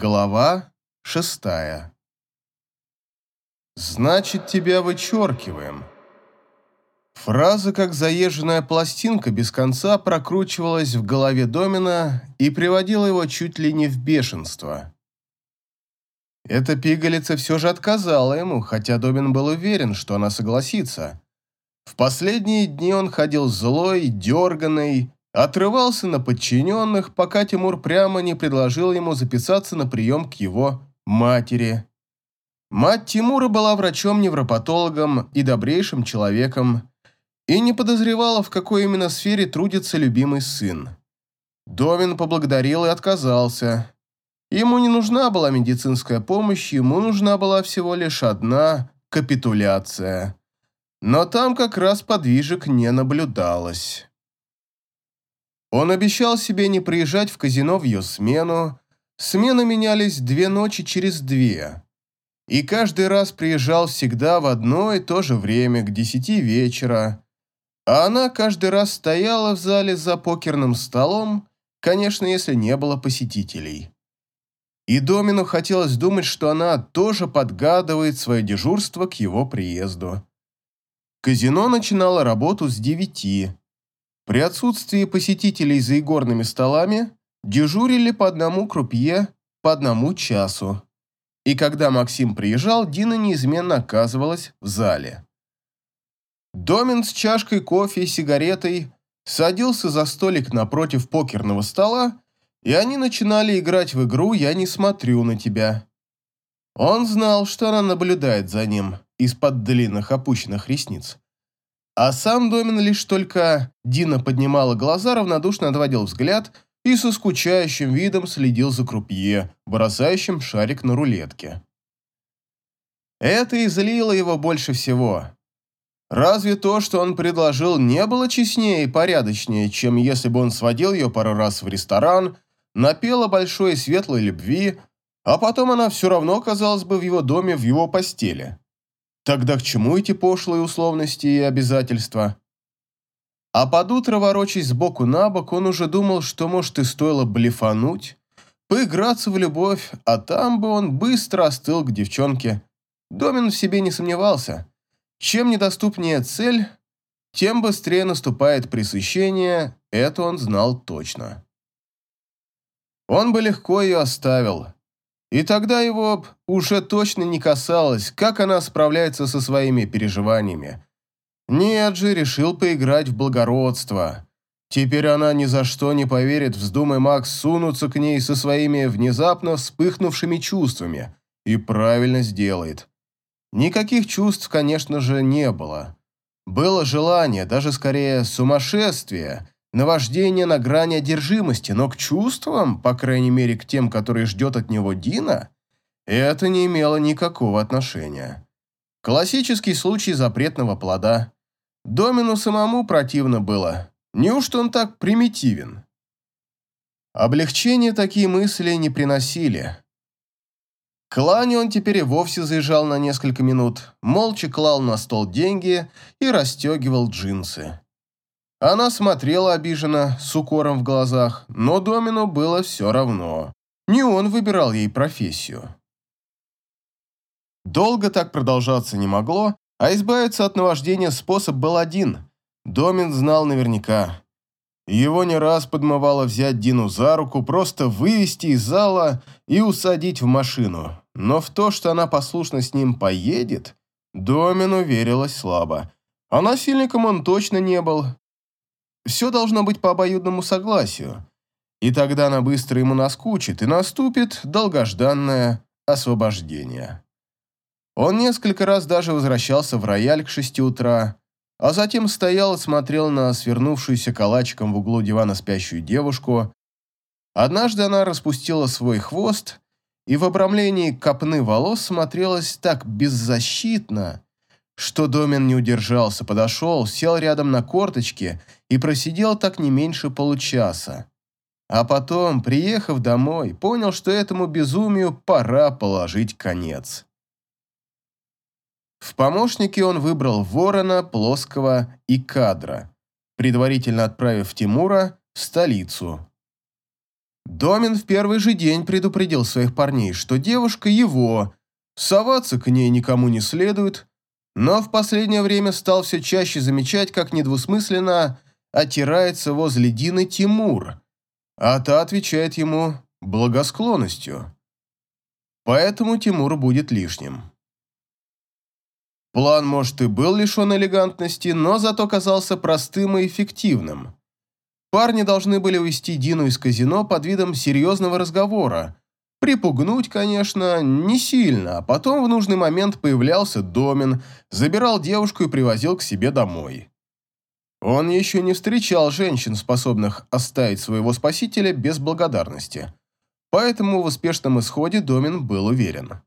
Глава шестая. «Значит, тебя вычеркиваем». Фраза, как заезженная пластинка, без конца прокручивалась в голове Домина и приводила его чуть ли не в бешенство. Эта пигалица все же отказала ему, хотя Домин был уверен, что она согласится. В последние дни он ходил злой, дерганный, Отрывался на подчиненных, пока Тимур прямо не предложил ему записаться на прием к его матери. Мать Тимура была врачом-невропатологом и добрейшим человеком и не подозревала, в какой именно сфере трудится любимый сын. Довин поблагодарил и отказался. Ему не нужна была медицинская помощь, ему нужна была всего лишь одна капитуляция. Но там как раз подвижек не наблюдалось. Он обещал себе не приезжать в казино в ее смену. Смены менялись две ночи через две. И каждый раз приезжал всегда в одно и то же время, к десяти вечера. А она каждый раз стояла в зале за покерным столом, конечно, если не было посетителей. И Домину хотелось думать, что она тоже подгадывает свое дежурство к его приезду. Казино начинало работу с девяти, при отсутствии посетителей за игорными столами дежурили по одному крупье по одному часу. И когда Максим приезжал, Дина неизменно оказывалась в зале. Домин с чашкой кофе и сигаретой садился за столик напротив покерного стола, и они начинали играть в игру «Я не смотрю на тебя». Он знал, что она наблюдает за ним из-под длинных опущенных ресниц. А сам Домин лишь только Дина поднимала глаза, равнодушно отводил взгляд и со скучающим видом следил за крупье, бросающим шарик на рулетке. Это и злило его больше всего. Разве то, что он предложил, не было честнее и порядочнее, чем если бы он сводил ее пару раз в ресторан, напел о большой и светлой любви, а потом она все равно оказалась бы в его доме в его постели. Тогда к чему эти пошлые условности и обязательства? А под утро, ворочаясь сбоку на бок, он уже думал, что, может, и стоило блефануть, поиграться в любовь, а там бы он быстро остыл к девчонке. Домин в себе не сомневался. Чем недоступнее цель, тем быстрее наступает пресыщение, это он знал точно. Он бы легко ее оставил, и тогда его уже точно не касалось, как она справляется со своими переживаниями. Нет же, решил поиграть в благородство. Теперь она ни за что не поверит, вздумай Макс сунуться к ней со своими внезапно вспыхнувшими чувствами. И правильно сделает. Никаких чувств, конечно же, не было. Было желание, даже скорее сумасшествие, наваждение на грани одержимости, но к чувствам, по крайней мере к тем, которые ждет от него Дина, это не имело никакого отношения. Классический случай запретного плода. Домину самому противно было. Неужто он так примитивен? Облегчение такие мысли не приносили. К Лане он теперь и вовсе заезжал на несколько минут, молча клал на стол деньги и расстегивал джинсы. Она смотрела обиженно, с укором в глазах, но Домину было все равно. Не он выбирал ей профессию. Долго так продолжаться не могло, а избавиться от наваждения способ был один. Домин знал наверняка. Его не раз подмывало взять Дину за руку, просто вывести из зала и усадить в машину. Но в то, что она послушно с ним поедет, Домину верилось слабо. А насильником он точно не был, все должно быть по обоюдному согласию. И тогда она быстро ему наскучит, и наступит долгожданное освобождение. Он несколько раз даже возвращался в рояль к шести утра, а затем стоял и смотрел на свернувшуюся калачиком в углу дивана спящую девушку. Однажды она распустила свой хвост и в обрамлении копны волос смотрелась так беззащитно, что Домин не удержался, подошел, сел рядом на корточки и просидел так не меньше получаса. А потом, приехав домой, понял, что этому безумию пора положить конец. В помощнике он выбрал Ворона, Плоского и Кадра, предварительно отправив Тимура в столицу. Домин в первый же день предупредил своих парней, что девушка его, соваться к ней никому не следует, но в последнее время стал все чаще замечать, как недвусмысленно отирается возле Дины Тимур, а та отвечает ему благосклонностью. Поэтому Тимур будет лишним. План, может, и был лишен элегантности, но зато казался простым и эффективным. Парни должны были увести Дину из казино под видом серьезного разговора. Припугнуть, конечно, не сильно, а потом в нужный момент появлялся Домин, забирал девушку и привозил к себе домой. Он еще не встречал женщин, способных оставить своего спасителя без благодарности. Поэтому в успешном исходе Домин был уверен.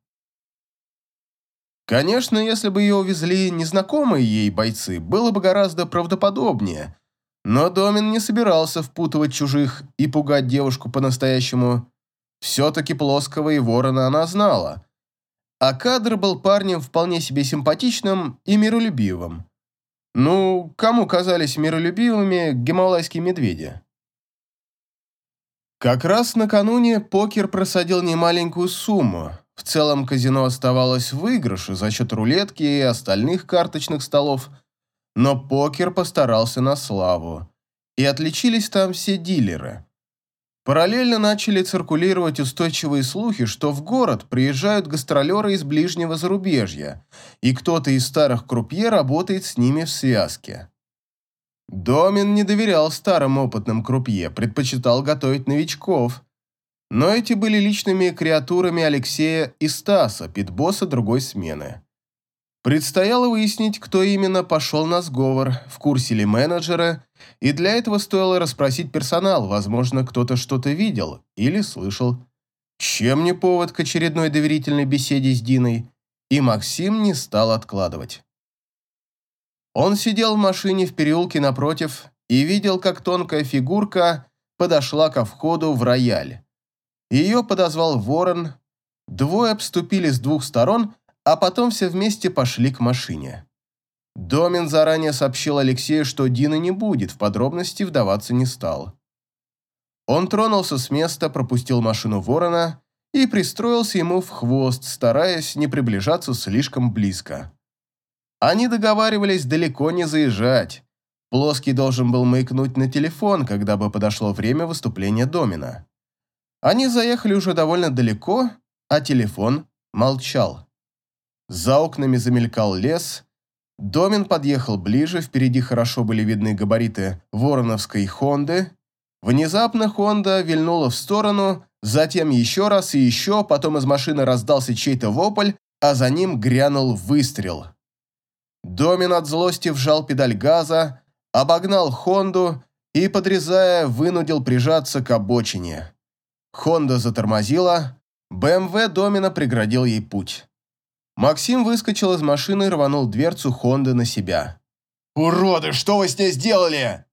Конечно, если бы ее увезли незнакомые ей бойцы, было бы гораздо правдоподобнее, но Домин не собирался впутывать чужих и пугать девушку по-настоящему. Все-таки плоского и ворона она знала. А кадр был парнем вполне себе симпатичным и миролюбивым. Ну, кому казались миролюбивыми гималайские медведи? Как раз накануне покер просадил немаленькую сумму. В целом казино оставалось в выигрыше за счет рулетки и остальных карточных столов – но покер постарался на славу, и отличились там все дилеры. Параллельно начали циркулировать устойчивые слухи, что в город приезжают гастролеры из ближнего зарубежья, и кто-то из старых крупье работает с ними в связке. Домин не доверял старым опытным крупье, предпочитал готовить новичков. Но эти были личными креатурами Алексея и Стаса, питбосса другой смены. Предстояло выяснить, кто именно пошел на сговор, в курсе ли менеджера, и для этого стоило расспросить персонал, возможно, кто-то что-то видел или слышал. Чем не повод к очередной доверительной беседе с Диной, и Максим не стал откладывать. Он сидел в машине в переулке напротив и видел, как тонкая фигурка подошла ко входу в рояль. Ее подозвал ворон, двое обступили с двух сторон а потом все вместе пошли к машине. Домин заранее сообщил Алексею, что Дина не будет, в подробности вдаваться не стал. Он тронулся с места, пропустил машину ворона и пристроился ему в хвост, стараясь не приближаться слишком близко. Они договаривались далеко не заезжать. Плоский должен был маякнуть на телефон, когда бы подошло время выступления Домина. Они заехали уже довольно далеко, а телефон молчал. За окнами замелькал лес. Домин подъехал ближе, впереди хорошо были видны габариты вороновской «Хонды». Внезапно «Хонда» вильнула в сторону, затем еще раз и еще, потом из машины раздался чей-то вопль, а за ним грянул выстрел. Домин от злости вжал педаль газа, обогнал «Хонду» и, подрезая, вынудил прижаться к обочине. «Хонда» затормозила, БМВ Домина преградил ей путь. Максим выскочил из машины и рванул дверцу Хонды на себя. «Уроды, что вы с ней сделали?»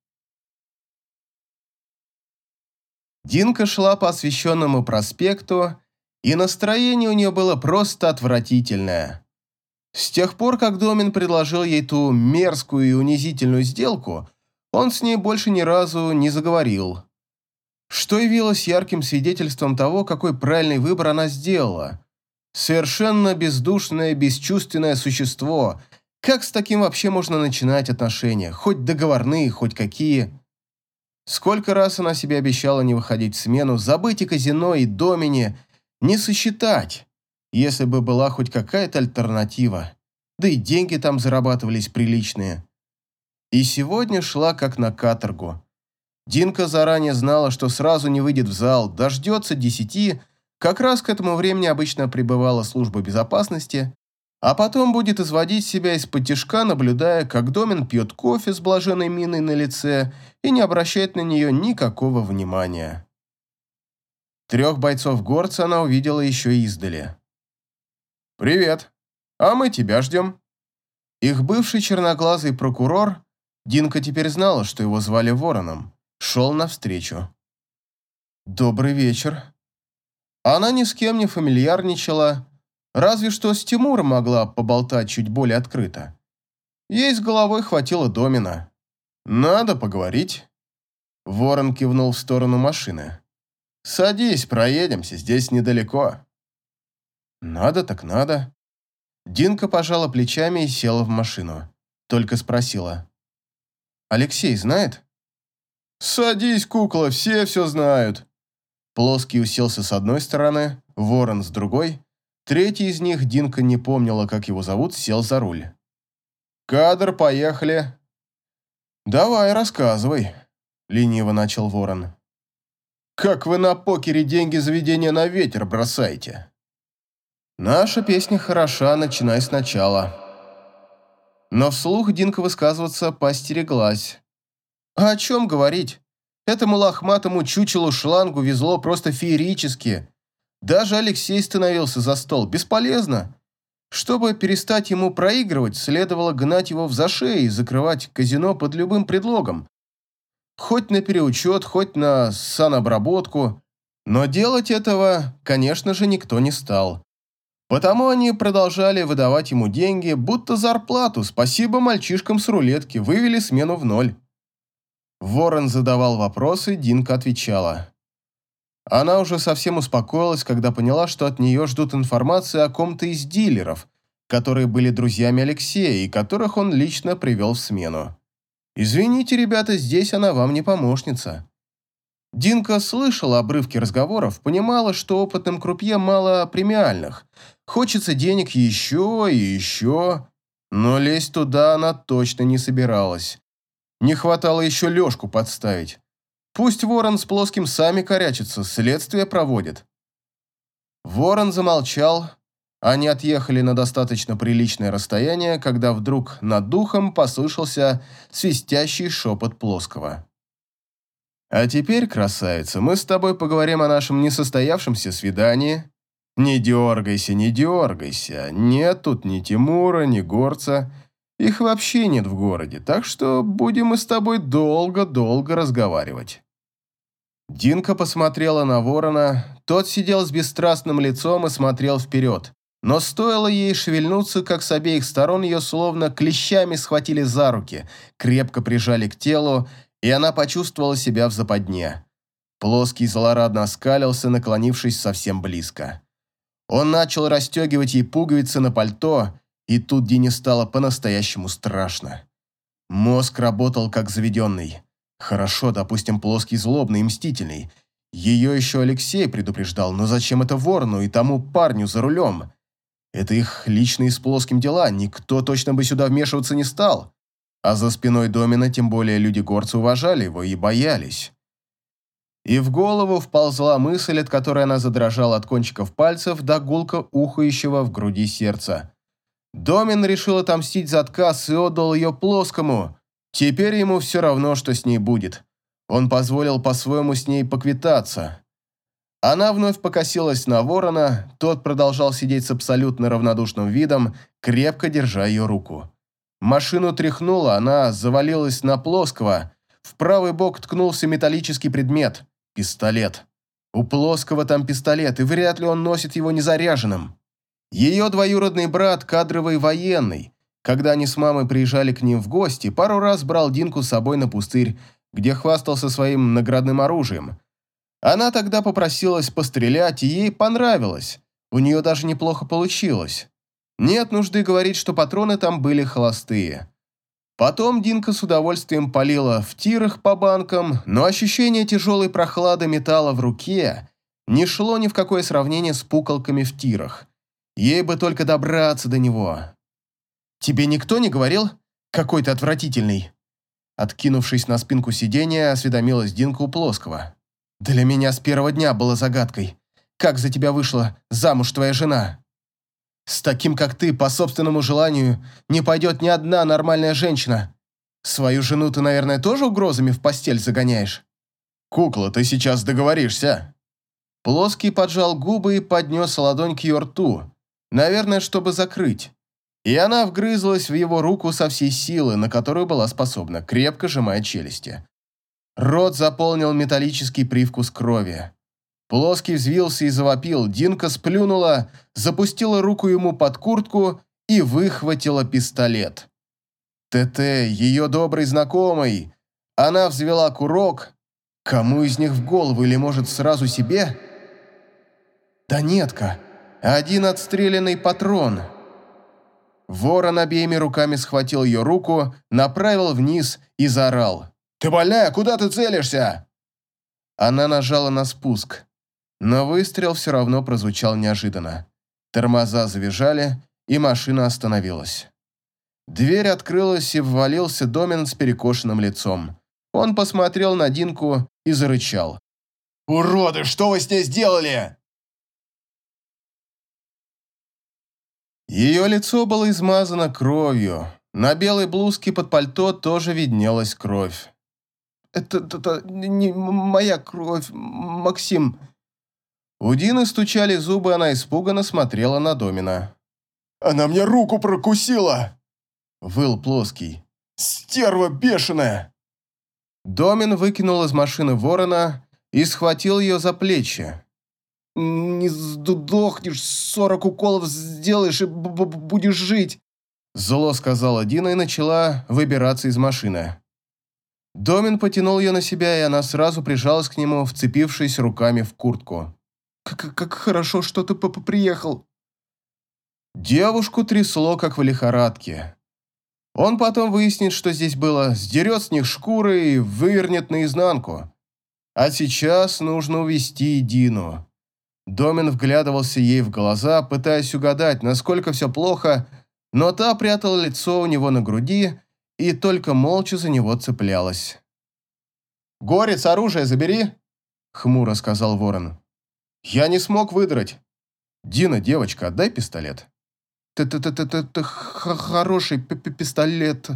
Динка шла по освещенному проспекту, и настроение у нее было просто отвратительное. С тех пор, как Домин предложил ей ту мерзкую и унизительную сделку, он с ней больше ни разу не заговорил. Что явилось ярким свидетельством того, какой правильный выбор она сделала. Совершенно бездушное, бесчувственное существо. Как с таким вообще можно начинать отношения? Хоть договорные, хоть какие. Сколько раз она себе обещала не выходить в смену, забыть и казино, и домине, не сосчитать, если бы была хоть какая-то альтернатива. Да и деньги там зарабатывались приличные. И сегодня шла как на каторгу. Динка заранее знала, что сразу не выйдет в зал, дождется десяти, как раз к этому времени обычно прибывала служба безопасности, а потом будет изводить себя из-под тяжка, наблюдая, как Домин пьет кофе с блаженной миной на лице и не обращает на нее никакого внимания. Трех бойцов горца она увидела еще издали. «Привет. А мы тебя ждем». Их бывший черноглазый прокурор, Динка теперь знала, что его звали Вороном, шел навстречу. «Добрый вечер», она ни с кем не фамильярничала, разве что с Тимуром могла поболтать чуть более открыто. Ей с головой хватило домина. «Надо поговорить». Ворон кивнул в сторону машины. Садись, проедемся, здесь недалеко». «Надо так надо». Динка пожала плечами и села в машину. Только спросила. «Алексей знает?» «Садись, кукла, все все знают». Плоский уселся с одной стороны, Ворон с другой. Третий из них, Динка не помнила, как его зовут, сел за руль. «Кадр, поехали!» «Давай, рассказывай», — лениво начал Ворон. «Как вы на покере деньги заведения на ветер бросаете?» «Наша песня хороша, начинай сначала». Но вслух Динка высказываться постереглась. А о чем говорить? Этому лохматому чучелу шлангу везло просто феерически. Даже Алексей становился за стол. Бесполезно. Чтобы перестать ему проигрывать, следовало гнать его в зашей и закрывать казино под любым предлогом. Хоть на переучет, хоть на санобработку. Но делать этого, конечно же, никто не стал. Потому они продолжали выдавать ему деньги, будто зарплату. Спасибо мальчишкам с рулетки, вывели смену в ноль. Ворон задавал вопросы, Динка отвечала. Она уже совсем успокоилась, когда поняла, что от нее ждут информации о ком-то из дилеров, которые были друзьями Алексея и которых он лично привел в смену. «Извините, ребята, здесь она вам не помощница». Динка слышала обрывки разговоров, понимала, что опытным крупье мало премиальных. Хочется денег еще и еще, но лезть туда она точно не собиралась. Не хватало еще Лешку подставить. Пусть Ворон с Плоским сами корячатся, следствие проводит. Ворон замолчал. Они отъехали на достаточно приличное расстояние, когда вдруг над духом послышался свистящий шепот Плоского. «А теперь, красавица, мы с тобой поговорим о нашем несостоявшемся свидании. Не дергайся, не дергайся. Нет тут ни Тимура, ни Горца, их вообще нет в городе, так что будем мы с тобой долго-долго разговаривать». Динка посмотрела на ворона, тот сидел с бесстрастным лицом и смотрел вперед. Но стоило ей шевельнуться, как с обеих сторон ее словно клещами схватили за руки, крепко прижали к телу, и она почувствовала себя в западне. Плоский злорадно оскалился, наклонившись совсем близко. Он начал расстегивать ей пуговицы на пальто, и тут Дине стало по-настоящему страшно. Мозг работал как заведенный. Хорошо, допустим, плоский злобный и мстительный. Ее еще Алексей предупреждал, но зачем это Ворону и тому парню за рулем? Это их личные с плоским дела, никто точно бы сюда вмешиваться не стал. А за спиной Домина тем более люди горцы уважали его и боялись. И в голову вползла мысль, от которой она задрожала от кончиков пальцев до гулка ухающего в груди сердца. Домин решил отомстить за отказ и отдал ее плоскому. Теперь ему все равно, что с ней будет. Он позволил по-своему с ней поквитаться. Она вновь покосилась на ворона, тот продолжал сидеть с абсолютно равнодушным видом, крепко держа ее руку. Машину тряхнуло, она завалилась на плоского. В правый бок ткнулся металлический предмет – пистолет. У плоского там пистолет, и вряд ли он носит его незаряженным. Ее двоюродный брат – кадровый военный. Когда они с мамой приезжали к ним в гости, пару раз брал Динку с собой на пустырь, где хвастался своим наградным оружием. Она тогда попросилась пострелять, и ей понравилось. У нее даже неплохо получилось. Нет нужды говорить, что патроны там были холостые. Потом Динка с удовольствием полила в тирах по банкам, но ощущение тяжелой прохлады металла в руке не шло ни в какое сравнение с пукалками в тирах. Ей бы только добраться до него. «Тебе никто не говорил? Какой ты отвратительный!» Откинувшись на спинку сиденья, осведомилась Динка у Плоского. «Для меня с первого дня было загадкой. Как за тебя вышла замуж твоя жена? С таким, как ты, по собственному желанию, не пойдет ни одна нормальная женщина. Свою жену ты, наверное, тоже угрозами в постель загоняешь?» «Кукла, ты сейчас договоришься!» Плоский поджал губы и поднес ладонь к ее рту, Наверное, чтобы закрыть. И она вгрызлась в его руку со всей силы, на которую была способна, крепко сжимая челюсти. Рот заполнил металлический привкус крови. Плоский взвился и завопил, Динка сплюнула, запустила руку ему под куртку и выхватила пистолет. ТТ, ее добрый знакомый. Она взвела курок. Кому из них в голову или, может, сразу себе? Да нетка, один отстрелянный патрон. Ворон обеими руками схватил ее руку, направил вниз и заорал. «Ты больная? Куда ты целишься?» Она нажала на спуск, но выстрел все равно прозвучал неожиданно. Тормоза завизжали, и машина остановилась. Дверь открылась, и ввалился Домин с перекошенным лицом. Он посмотрел на Динку и зарычал. «Уроды, что вы с ней сделали?» Ее лицо было измазано кровью. На белой блузке под пальто тоже виднелась кровь. «Это, это не моя кровь, Максим». У Дины стучали зубы, она испуганно смотрела на Домина. «Она мне руку прокусила!» Выл плоский. «Стерва бешеная!» Домин выкинул из машины ворона и схватил ее за плечи. «Не сдохнешь, сорок уколов сделаешь и будешь жить!» Зло сказала Дина и начала выбираться из машины. Домин потянул ее на себя, и она сразу прижалась к нему, вцепившись руками в куртку. «Как, как хорошо, что ты приехал!» Девушку трясло, как в лихорадке. Он потом выяснит, что здесь было, сдерет с них шкуры и вывернет наизнанку. А сейчас нужно увести Дину. Домин вглядывался ей в глаза, пытаясь угадать, насколько все плохо, но та прятала лицо у него на груди и только молча за него цеплялась. «Горец, оружие забери!» — хмуро сказал ворон. «Я не смог выдрать. Дина, девочка, отдай пистолет». «Ты-ты-ты-ты-ты хороший пистолет».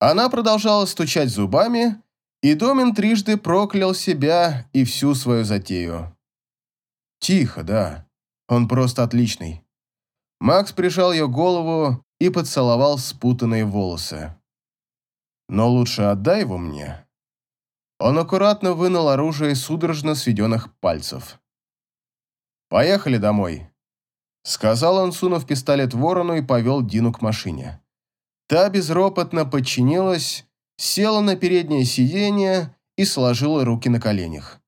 Она продолжала стучать зубами, и Домин трижды проклял себя и всю свою затею. Тихо, да. Он просто отличный. Макс прижал ее голову и поцеловал спутанные волосы. Но лучше отдай его мне. Он аккуратно вынул оружие из судорожно сведенных пальцев. «Поехали домой», — сказал он, сунув пистолет ворону и повел Дину к машине. Та безропотно подчинилась, села на переднее сиденье и сложила руки на коленях.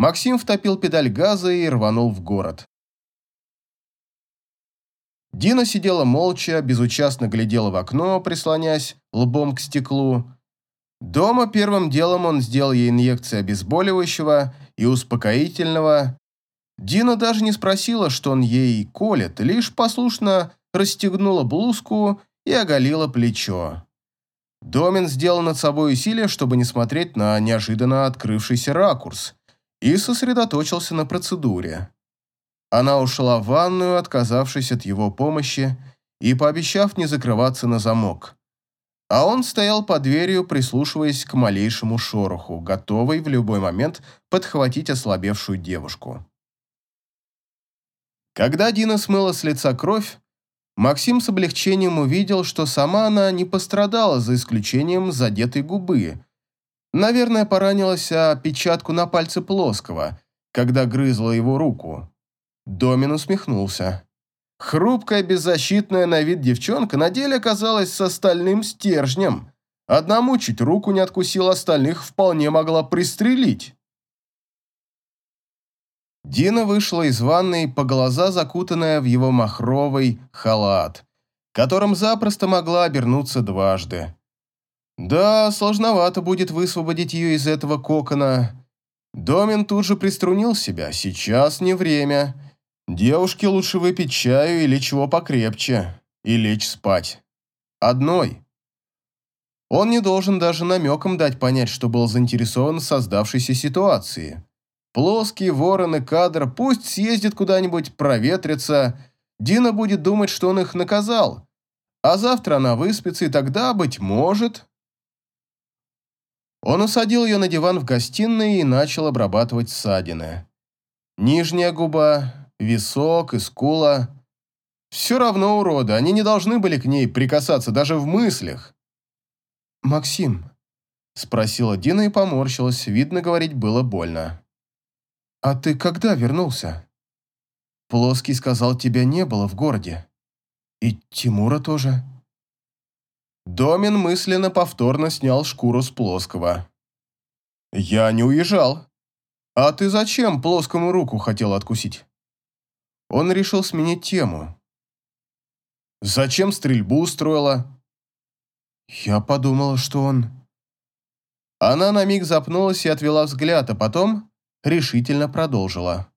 Максим втопил педаль газа и рванул в город. Дина сидела молча, безучастно глядела в окно, прислонясь лбом к стеклу. Дома первым делом он сделал ей инъекции обезболивающего и успокоительного. Дина даже не спросила, что он ей колет, лишь послушно расстегнула блузку и оголила плечо. Домин сделал над собой усилие, чтобы не смотреть на неожиданно открывшийся ракурс, и сосредоточился на процедуре. Она ушла в ванную, отказавшись от его помощи и пообещав не закрываться на замок. А он стоял под дверью, прислушиваясь к малейшему шороху, готовый в любой момент подхватить ослабевшую девушку. Когда Дина смыла с лица кровь, Максим с облегчением увидел, что сама она не пострадала, за исключением задетой губы. Наверное, поранилась о печатку на пальце плоского, когда грызла его руку. Домин усмехнулся. Хрупкая, беззащитная на вид девчонка на деле оказалась с остальным стержнем. Одному чуть руку не откусила, остальных вполне могла пристрелить. Дина вышла из ванной, по глаза закутанная в его махровый халат, которым запросто могла обернуться дважды. Да, сложновато будет высвободить ее из этого кокона. Домин тут же приструнил себя, сейчас не время. Девушке лучше выпить чаю или чего покрепче, и лечь спать. Одной. Он не должен даже намеком дать понять, что был заинтересован в создавшейся ситуации. Плоские вороны, кадр, пусть съездит куда-нибудь, проветрится. Дина будет думать, что он их наказал. А завтра она выспится, и тогда, быть может... Он усадил ее на диван в гостиной и начал обрабатывать ссадины. Нижняя губа, висок и скула. Все равно уроды, они не должны были к ней прикасаться даже в мыслях. «Максим», — спросила Дина и поморщилась, видно, говорить было больно. «А ты когда вернулся?» «Плоский сказал, тебя не было в городе. И Тимура тоже». Домин мысленно повторно снял шкуру с Плоского. «Я не уезжал. А ты зачем плоскому руку хотел откусить?» Он решил сменить тему. «Зачем стрельбу устроила?» Я подумала, что он... Она на миг запнулась и отвела взгляд, а потом решительно продолжила.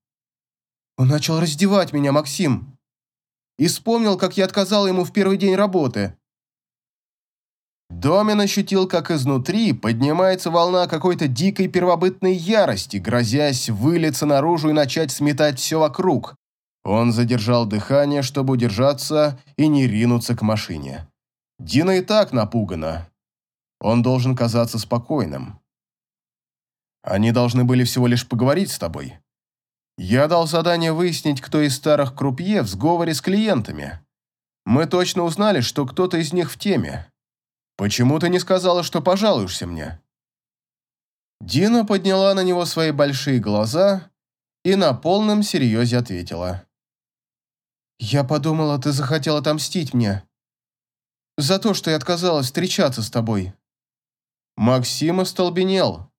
Он начал раздевать меня, Максим. И вспомнил, как я отказала ему в первый день работы. Домин ощутил, как изнутри поднимается волна какой-то дикой первобытной ярости, грозясь вылиться наружу и начать сметать все вокруг. Он задержал дыхание, чтобы удержаться и не ринуться к машине. Дина и так напугана. Он должен казаться спокойным. Они должны были всего лишь поговорить с тобой. Я дал задание выяснить, кто из старых крупье в сговоре с клиентами. Мы точно узнали, что кто-то из них в теме. Почему ты не сказала, что пожалуешься мне?» Дина подняла на него свои большие глаза и на полном серьезе ответила. «Я подумала, ты захотел отомстить мне. За то, что я отказалась встречаться с тобой». Максим остолбенел.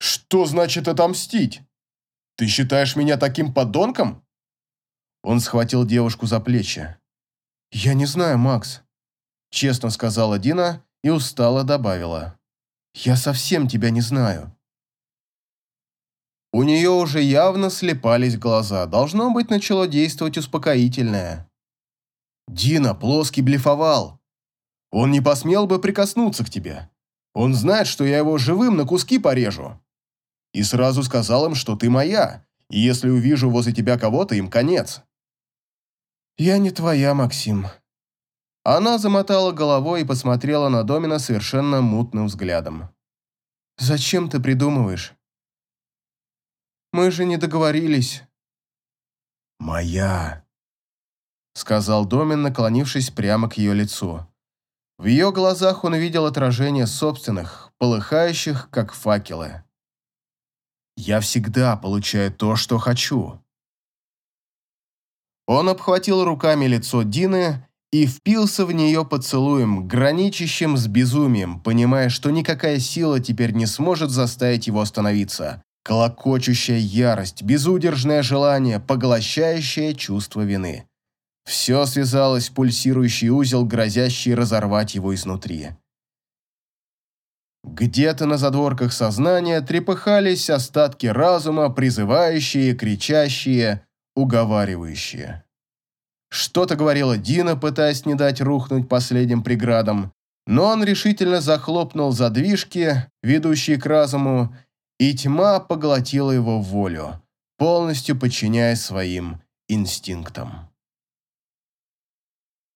«Что значит отомстить? Ты считаешь меня таким подонком?» Он схватил девушку за плечи. «Я не знаю, Макс», — честно сказала Дина и устало добавила. «Я совсем тебя не знаю». У нее уже явно слепались глаза. Должно быть, начало действовать успокоительное. «Дина, плоский блефовал. Он не посмел бы прикоснуться к тебе. Он знает, что я его живым на куски порежу. И сразу сказал им, что ты моя, и если увижу возле тебя кого-то, им конец. Я не твоя, Максим. Она замотала головой и посмотрела на Домина совершенно мутным взглядом. Зачем ты придумываешь? Мы же не договорились. Моя, сказал Домин, наклонившись прямо к ее лицу. В ее глазах он видел отражение собственных, полыхающих, как факелы. «Я всегда получаю то, что хочу». Он обхватил руками лицо Дины и впился в нее поцелуем, граничащим с безумием, понимая, что никакая сила теперь не сможет заставить его остановиться. Колокочущая ярость, безудержное желание, поглощающее чувство вины. Все связалось в пульсирующий узел, грозящий разорвать его изнутри. Где-то на задворках сознания трепыхались остатки разума, призывающие, кричащие, уговаривающие. Что-то говорила Дина, пытаясь не дать рухнуть последним преградам, но он решительно захлопнул задвижки, ведущие к разуму, и тьма поглотила его волю, полностью подчиняясь своим инстинктам.